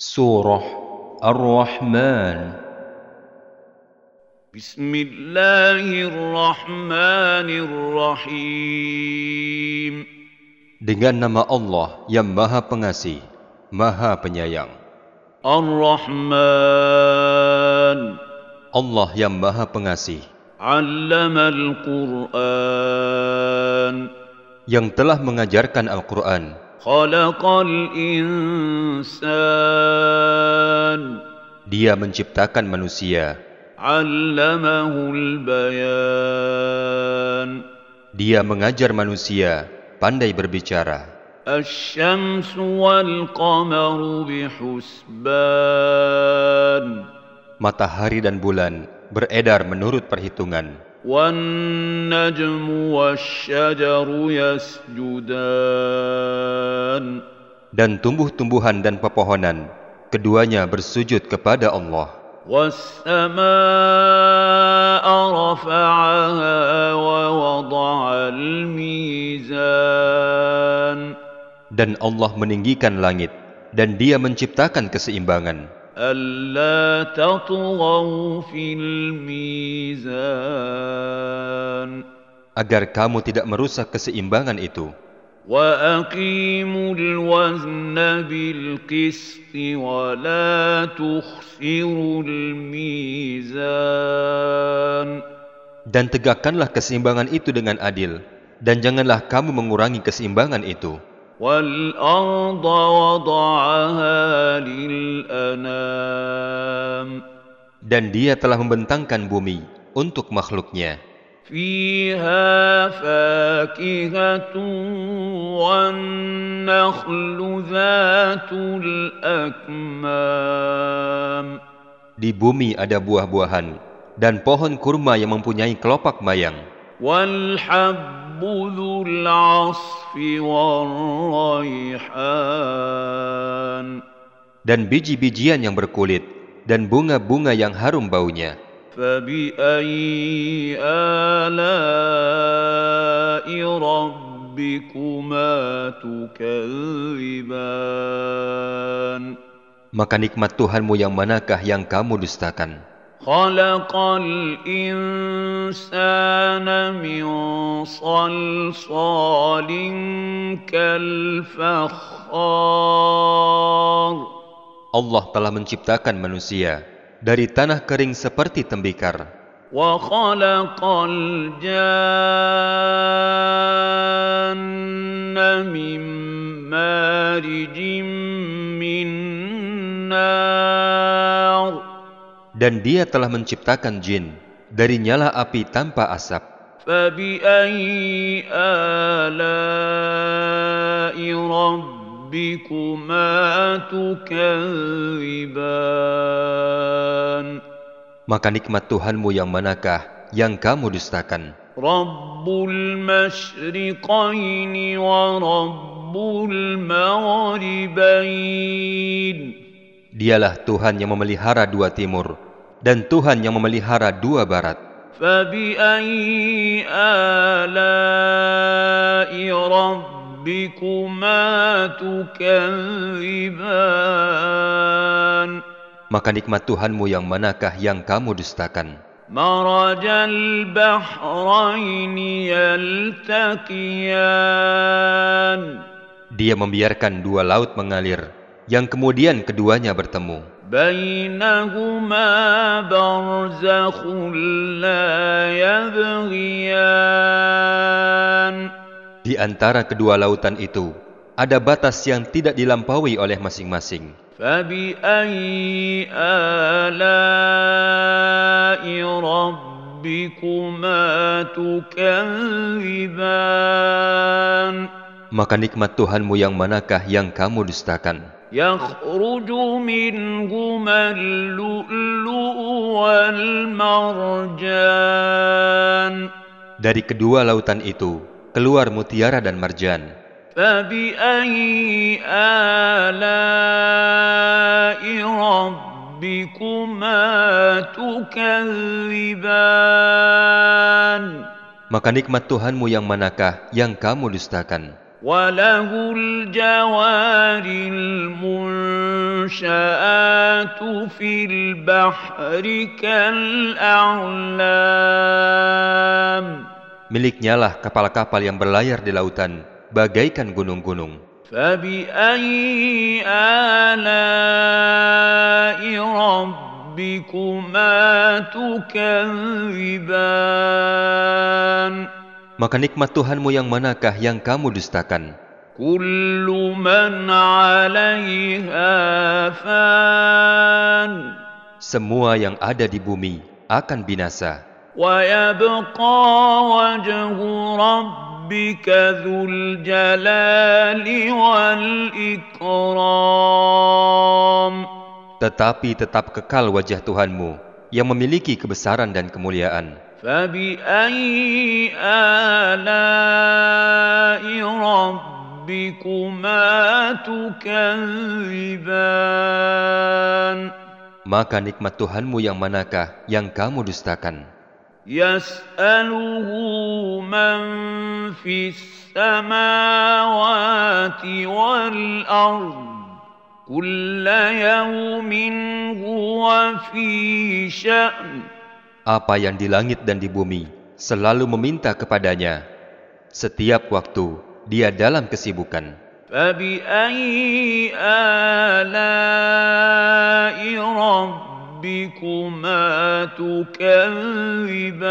Surah Ar-Rahman Bismillahirrahmanirrahim Dengan nama Allah yang Maha Pengasih, Maha Penyayang. Ar-Rahman Allah yang Maha Pengasih. Al-Quran Yang telah mengajarkan Al-Qur'an. Dia menciptakan manusia. Dia mengajar manusia pandai berbicara. Matahari dan bulan beredar menurut perhitungan. والنجم والشجر يسجدان Dan tumbuh-tumbuhan dan pepohonan, keduanya bersujud kepada Allah. والسماء رفعها ووضع الميزان Dan Allah meninggikan langit, dan Dia menciptakan keseimbangan. ألا تطغوا في الميزان agar kamu tidak merusak keseimbangan itu. وأقيموا الوزن بالقسط ولا تخسروا الميزان Dan tegakkanlah keseimbangan itu dengan adil, dan janganlah kamu mengurangi keseimbangan itu. والأرض وضعها للأنام Dan Dia telah membentangkan bumi untuk makhluknya. فيها فاكهة والنخل ذات الأكمام Di bumi ada buah-buahan, dan pohon kurma yang mempunyai kelopak mayang, والحب ذو العصف والريحان dan biji-bijian yang berkulit, dan bunga-bunga yang harum baunya. فبأي آلاء ربكما تكذبان Maka nikmat Tuhanmu yang manakah yang kamu dustakan? خلق الإنسان من صلصال كالفخار Allah telah menciptakan manusia dari tanah kering seperti tembikar. وخلق الجان من مارج من نار dan dia telah menciptakan jin dari nyala api tanpa asap. Maka nikmat Tuhanmu yang manakah yang kamu dustakan? Dialah Tuhan yang memelihara dua timur dan Tuhan yang memelihara dua barat. فبأي آلاء ربكما تكذبان Maka nikmat Tuhanmu yang manakah yang kamu dustakan? مرج البحرين يلتقيان Dia membiarkan dua laut mengalir, yang kemudian keduanya bertemu. Di antara kedua lautan itu, ada batas yang tidak dilampaui oleh masing-masing. Maka nikmat Tuhanmu yang manakah yang kamu dustakan? يخرج منهما اللؤلؤ والمرجان Dari kedua lautan itu, keluar mutiara dan marjan. فبأي آلاء ربكما تكذبان Maka nikmat Tuhanmu yang manakah yang kamu dustakan? وله الجوار المنشآت المنشآت في البحر كالأعلام Miliknya lah kapal-kapal yang berlayar di lautan, bagaikan gunung-gunung. فبأي آلاء ربكما تكذبان maka nikmat Tuhanmu yang manakah yang kamu dustakan? Semua yang ada di bumi akan binasa. Tetapi tetap kekal wajah Tuhanmu yang memiliki kebesaran dan kemuliaan. فبأي آلاء ربكما تكذبان Maka nikmat Tuhanmu yang manakah yang kamu dustakan? يسأله من في السماوات والأرض كل يوم هو في شأن Apa yang di langit dan di bumi selalu meminta kepadanya. Setiap waktu dia dalam kesibukan. فبأي آلاء ربكما تكذبان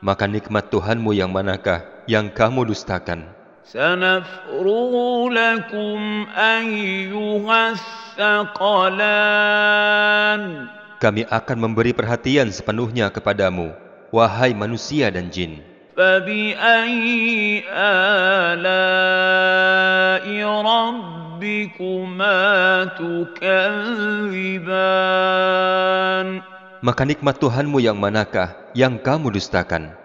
Maka nikmat Tuhanmu yang manakah yang kamu dustakan? سنفرغ لكم أيها الثقلان kami akan memberi perhatian sepenuhnya kepadamu, wahai manusia dan jin. Maka nikmat Tuhanmu yang manakah yang kamu dustakan?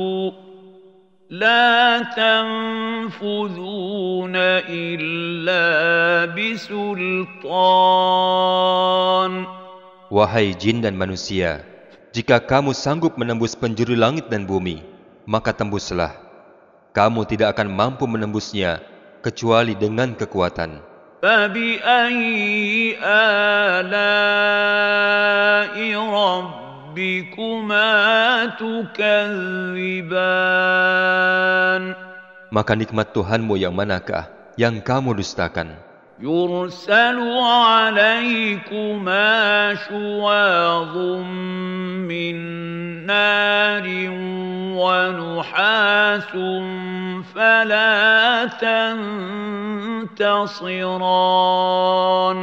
لا تنفذون إلا بسلطان Wahai jin dan manusia, jika kamu sanggup menembus penjuru langit dan bumi, maka tembuslah. Kamu tidak akan mampu menembusnya kecuali dengan kekuatan. فبأي آلاء ربكما تكذبان Maka nikmat Tuhanmu yang manakah yang kamu dustakan? يرسل عليكما شواظ من نار ونحاس فلا تنتصران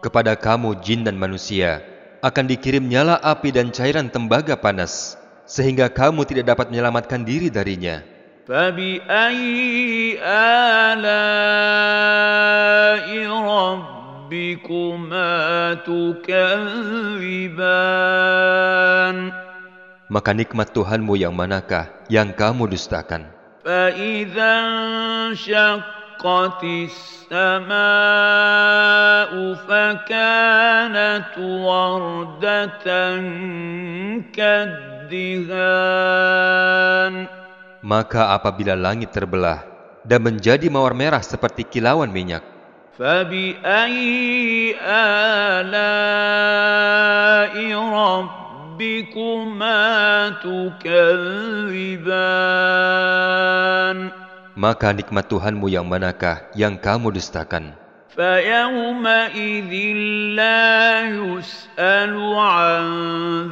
Kepada kamu jin dan manusia akan dikirim nyala api dan cairan tembaga panas, sehingga kamu tidak dapat menyelamatkan diri darinya. فبأي آلاء ربكما تكذبان Maka nikmat Tuhanmu yang manakah yang kamu dustakan? فإذا انشقت السماء فكانت وردة كالدهان Maka apabila langit terbelah dan menjadi mawar merah seperti kilauan minyak, فبأي آلاء ربكما تكذبان maka nikmat Tuhanmu yang manakah yang kamu dustakan? فيومئذ لا يسأل عن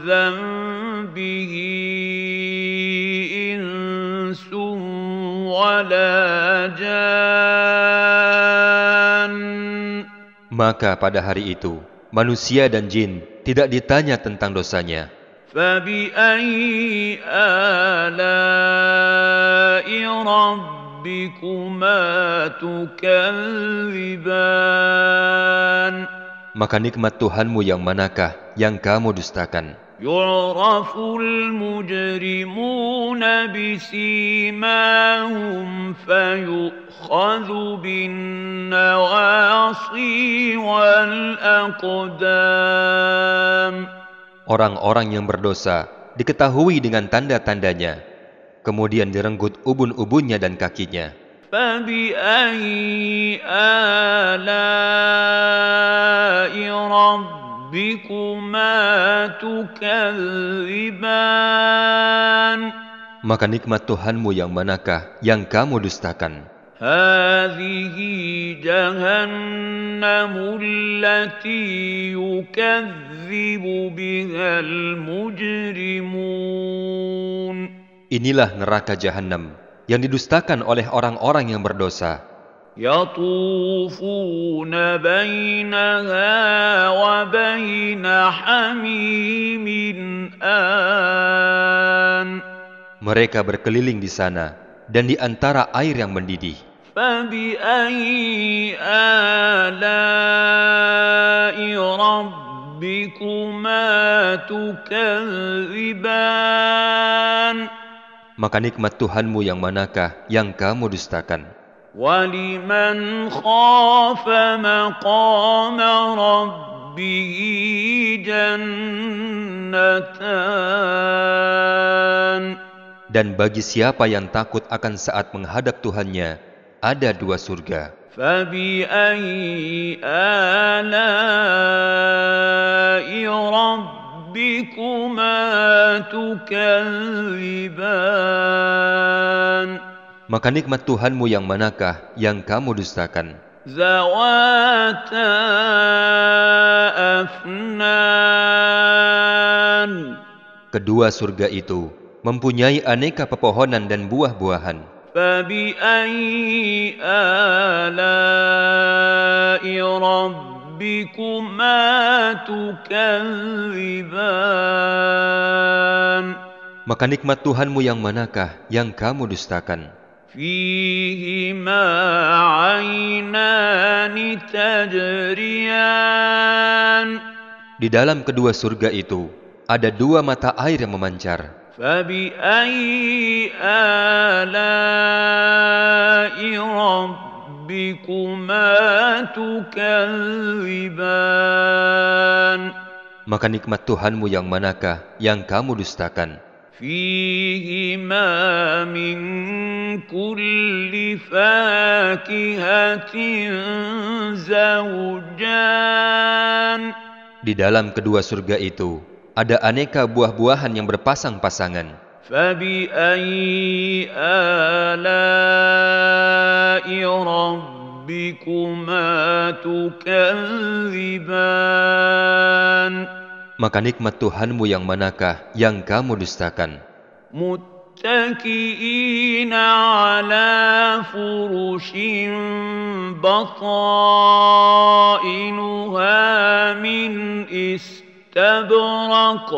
ذنبه إنس ولا جان Maka pada hari itu, manusia dan jin tidak ditanya tentang dosanya. فبأي آلاء ربكما تكذبان Maka nikmat Tuhanmu yang manakah yang kamu dustakan? يعرف المجرمون بسيماهم فيؤخذ بالنواصي والأقدام Orang-orang yang berdosa diketahui dengan tanda-tandanya, kemudian direnggut ubun-ubunnya dan kakinya. فبأي آلاء ربكما تكذبان Maka nikmat Tuhanmu yang manakah yang kamu dustakan? هذه جهنم التي يكذب بها المجرمون Inilah neraka jahanam yang didustakan oleh orang-orang yang berdosa. يطوفون بينها وبين حميم آن Mereka berkeliling di sana dan di antara air yang mendidih. فبأي آلاء ربكما تكذبان Maka nikmat Tuhanmu yang manakah yang kamu dustakan? ولمن خاف مقام ربه جنتان Dan bagi siapa yang takut akan saat menghadap Tuhannya, ada dua surga. فبأي آلاء ربكما تكذبان Maka nikmat Tuhanmu yang manakah yang kamu dustakan? ذواتا أفنان Kedua surga itu mempunyai aneka pepohonan dan buah-buahan. فبأي آلاء ربكما تكذبان Maka nikmat Tuhanmu yang manakah yang kamu dustakan? فيهما عينان تجريان Di dalam kedua surga itu ada dua mata air yang memancar. فبأي آلاء ربكما تكذبان Maka nikmat Tuhanmu yang manakah yang kamu dustakan? فيهما من كل فاكهة زوجان Di dalam kedua surga itu ada aneka buah-buahan yang berpasang-pasangan. فبأي آلاء ربكما تكذبان Maka nikmat Tuhanmu yang manakah yang kamu dustakan? متكئين على فرش بطائنها من استبرق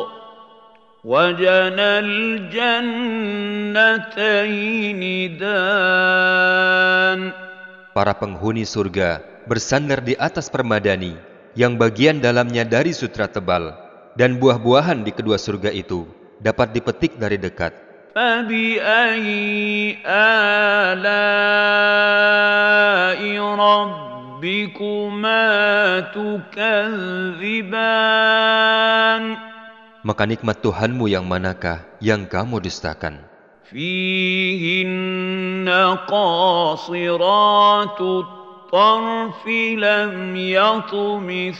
وجنى الجنتين دان Para penghuni surga bersandar di atas permadani yang bagian dalamnya dari sutra tebal dan buah-buahan di kedua surga itu dapat dipetik dari dekat. فبأي آلاء ربكما تكذبان Maka nikmat Tuhanmu yang manakah yang kamu dustakan? فيهن قاصرات الطرف لم يطمثهن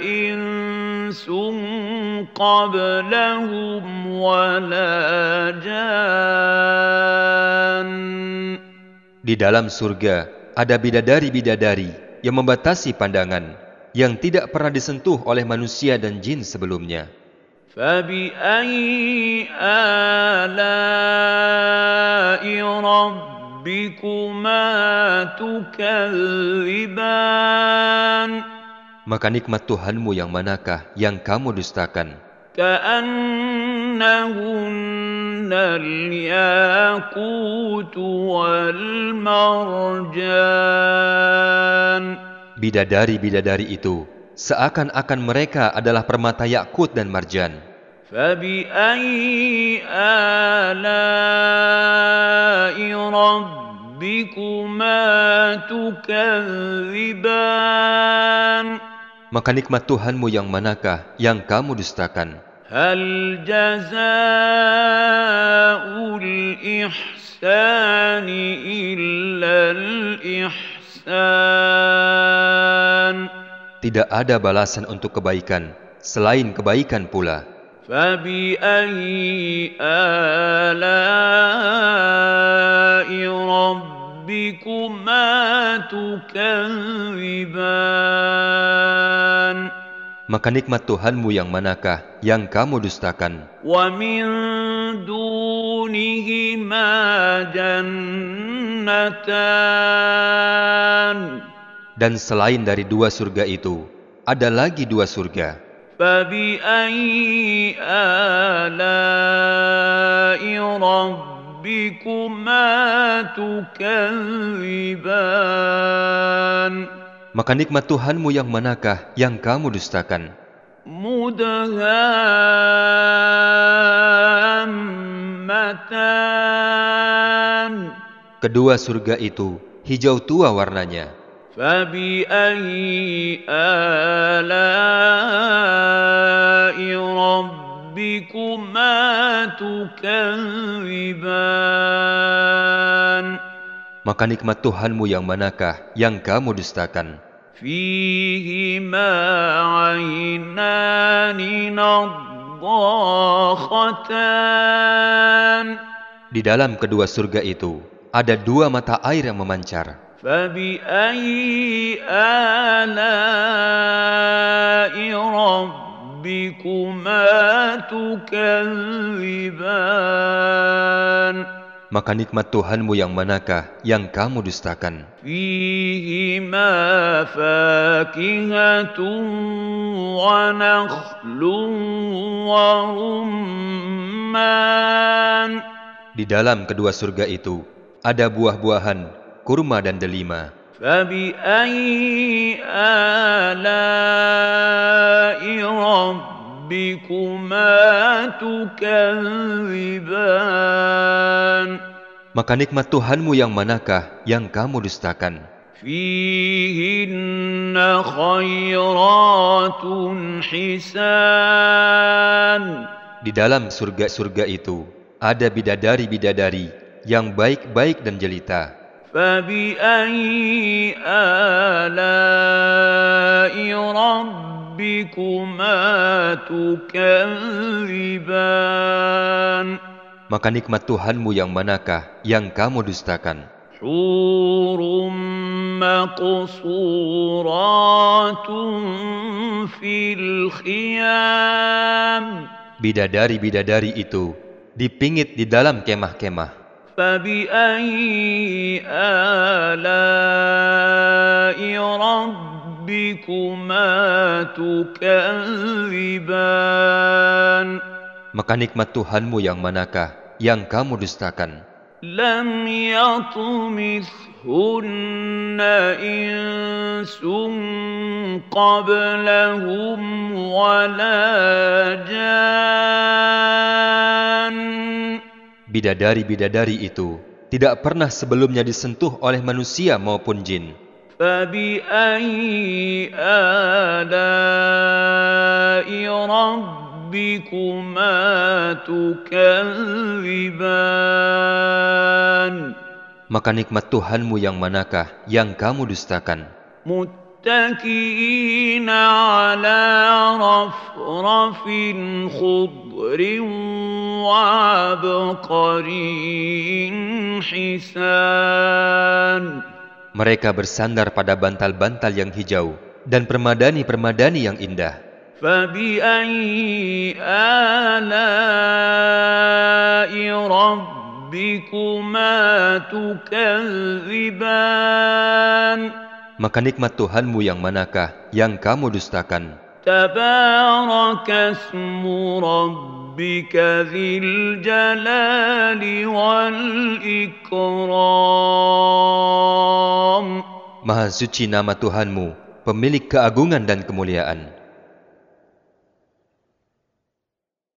إنس قبلهم ولا جان Di dalam surga ada bidadari-bidadari yang membatasi pandangan yang tidak pernah disentuh oleh manusia dan jin sebelumnya. فبأي آلاء ربكما تكذبان Maka nikmat Tuhanmu yang manakah yang kamu dustakan? كأنهن الياقوت والمرجان Bidadari-bidadari itu seakan-akan mereka adalah permata yakut dan marjan. فبأي آلاء ربكما تكذبان Maka nikmat Tuhanmu yang manakah yang kamu dustakan? هل جزاء الإحسان إلا الإحسان Tidak ada balasan untuk kebaikan selain kebaikan pula. فبأي آلاء ربكما تكذبان Maka nikmat Tuhanmu yang manakah yang kamu dustakan? ومن دونهما جنتان Dan selain dari dua surga itu, ada lagi dua surga. Maka nikmat Tuhanmu yang manakah yang kamu dustakan? Kedua surga itu hijau tua warnanya. فبأي آلاء ربكما تكذبان Maka nikmat Tuhanmu yang manakah yang kamu dustakan? فيهما عينان نضاختان Di dalam kedua surga itu ada dua mata air yang memancar. Maka nikmat Tuhanmu yang manakah yang kamu dustakan? Di dalam kedua surga itu ada buah-buahan, kurma dan delima. فبأي آلاء ربكما تكذبان Maka nikmat Tuhanmu yang manakah yang kamu dustakan? فيهن خيرات حسان Di dalam surga-surga itu ada bidadari-bidadari yang baik-baik dan jelita. Maka nikmat Tuhanmu yang manakah yang kamu dustakan? Bidadari-bidadari itu dipingit di dalam kemah-kemah. فبأي آلاء ربكما تكذبان Maka nikmat Tuhanmu yang manakah yang kamu dustakan? لم يطمثهن إنس قبلهم ولا جان Bidadari-bidadari itu tidak pernah sebelumnya disentuh oleh manusia maupun jin. فبأي آلاء ربكما تكذبان Maka nikmat Tuhanmu yang manakah yang kamu dustakan? متكئين على رفرف خضر وعبقري حسان Mereka bersandar pada bantal-bantal yang hijau dan permadani-permadani yang indah. فبأي آلاء ربكما تكذبان maka nikmat Tuhanmu yang manakah yang kamu dustakan? Tabarakasmu rabbika dzil jalali wal ikram. Maha suci nama Tuhanmu, pemilik keagungan dan kemuliaan.